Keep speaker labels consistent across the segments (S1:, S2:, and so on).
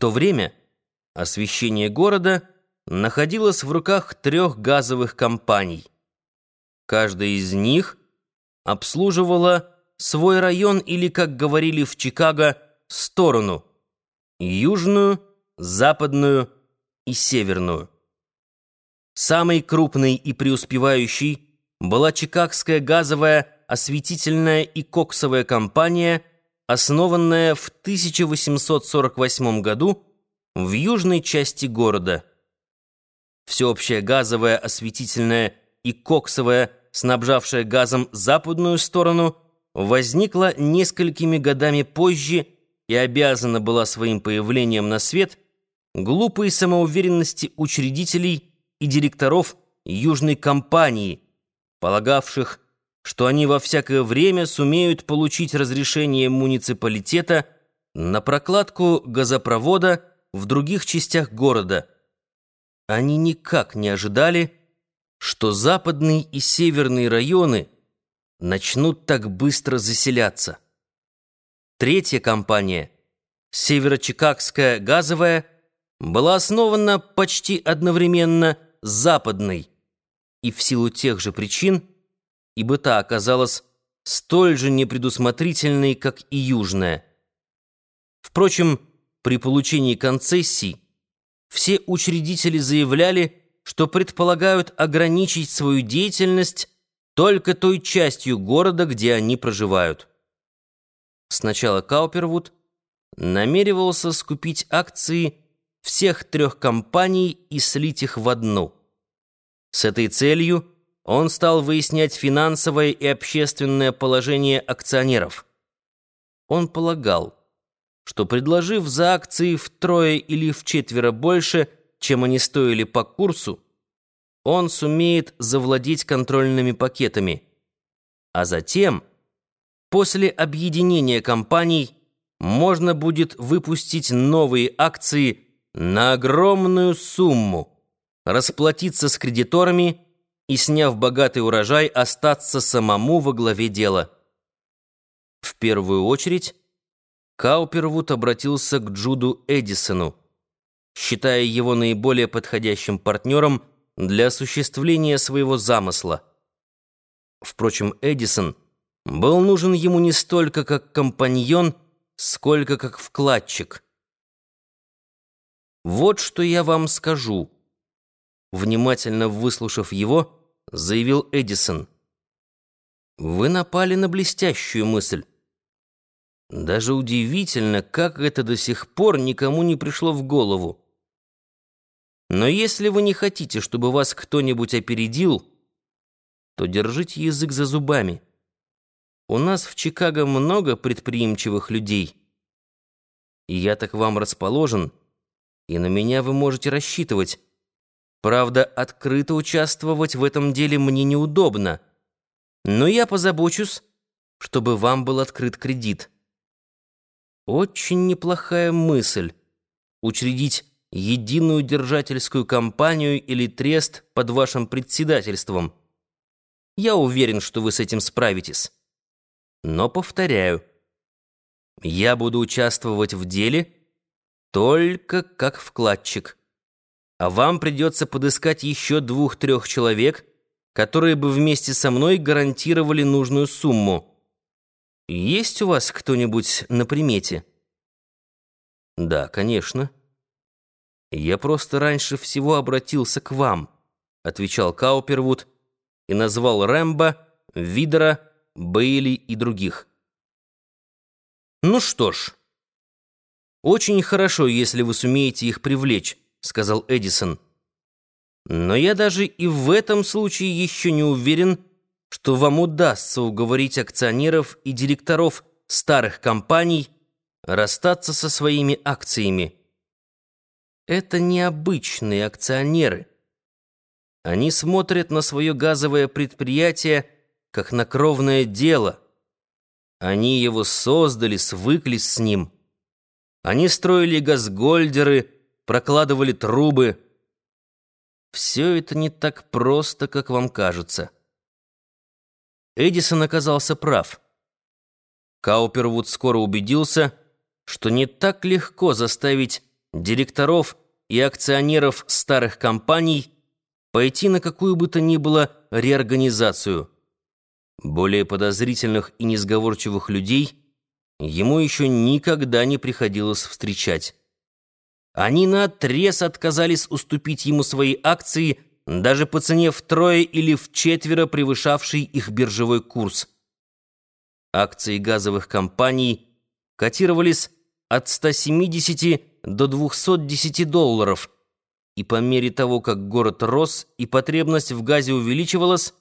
S1: то время освещение города находилось в руках трех газовых компаний. Каждая из них обслуживала свой район или, как говорили в Чикаго, сторону — южную, западную и северную. Самой крупной и преуспевающей была Чикагская газовая осветительная и коксовая компания, основанная в 1848 году в южной части города. Всеобщая газовая осветительная и коксовая, снабжавшая газом западную сторону, возникла несколькими годами позже и обязана была своим появлением на свет глупой самоуверенности учредителей и директоров Южной компании, полагавших, что они во всякое время сумеют получить разрешение муниципалитета на прокладку газопровода в других частях города. Они никак не ожидали, что западные и северные районы начнут так быстро заселяться. Третья компания, Северо-Чикагская газовая, была основана почти одновременно с западной, и в силу тех же причин, ибо та оказалась столь же непредусмотрительной, как и южная. Впрочем, при получении концессий все учредители заявляли, что предполагают ограничить свою деятельность только той частью города, где они проживают. Сначала Каупервуд намеревался скупить акции всех трех компаний и слить их в одну. С этой целью он стал выяснять финансовое и общественное положение акционеров. Он полагал, что, предложив за акции втрое или вчетверо больше, чем они стоили по курсу, он сумеет завладеть контрольными пакетами. А затем, после объединения компаний, можно будет выпустить новые акции на огромную сумму, расплатиться с кредиторами и, сняв богатый урожай, остаться самому во главе дела. В первую очередь, Каупервуд обратился к Джуду Эдисону, считая его наиболее подходящим партнером для осуществления своего замысла. Впрочем, Эдисон был нужен ему не столько как компаньон, сколько как вкладчик. «Вот что я вам скажу», внимательно выслушав его, заявил Эдисон. «Вы напали на блестящую мысль. Даже удивительно, как это до сих пор никому не пришло в голову. Но если вы не хотите, чтобы вас кто-нибудь опередил, то держите язык за зубами. У нас в Чикаго много предприимчивых людей. И я так вам расположен, и на меня вы можете рассчитывать». Правда, открыто участвовать в этом деле мне неудобно, но я позабочусь, чтобы вам был открыт кредит. Очень неплохая мысль — учредить единую держательскую компанию или трест под вашим председательством. Я уверен, что вы с этим справитесь. Но повторяю, я буду участвовать в деле только как вкладчик а вам придется подыскать еще двух-трех человек, которые бы вместе со мной гарантировали нужную сумму. Есть у вас кто-нибудь на примете? Да, конечно. Я просто раньше всего обратился к вам, отвечал Каупервуд и назвал Рэмбо, Видера, Бейли и других. Ну что ж, очень хорошо, если вы сумеете их привлечь. — сказал Эдисон. «Но я даже и в этом случае еще не уверен, что вам удастся уговорить акционеров и директоров старых компаний расстаться со своими акциями. Это необычные акционеры. Они смотрят на свое газовое предприятие как на кровное дело. Они его создали, свыклись с ним. Они строили газгольдеры, прокладывали трубы. Все это не так просто, как вам кажется. Эдисон оказался прав. Каупервуд скоро убедился, что не так легко заставить директоров и акционеров старых компаний пойти на какую бы то ни было реорганизацию. Более подозрительных и несговорчивых людей ему еще никогда не приходилось встречать. Они наотрез отказались уступить ему свои акции, даже по цене втрое или вчетверо превышавшей их биржевой курс. Акции газовых компаний котировались от 170 до 210 долларов, и по мере того, как город рос и потребность в газе увеличивалась,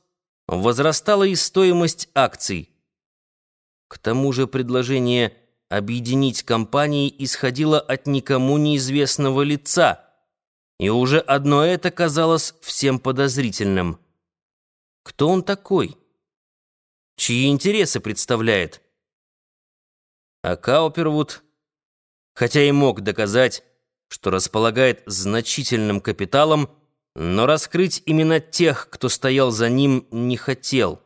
S1: возрастала и стоимость акций. К тому же предложение объединить компании исходило от никому неизвестного лица, и уже одно это казалось всем подозрительным. Кто он такой? Чьи интересы представляет? А Каупервуд, хотя и мог доказать, что располагает значительным капиталом, но раскрыть имена тех, кто стоял за ним, не хотел.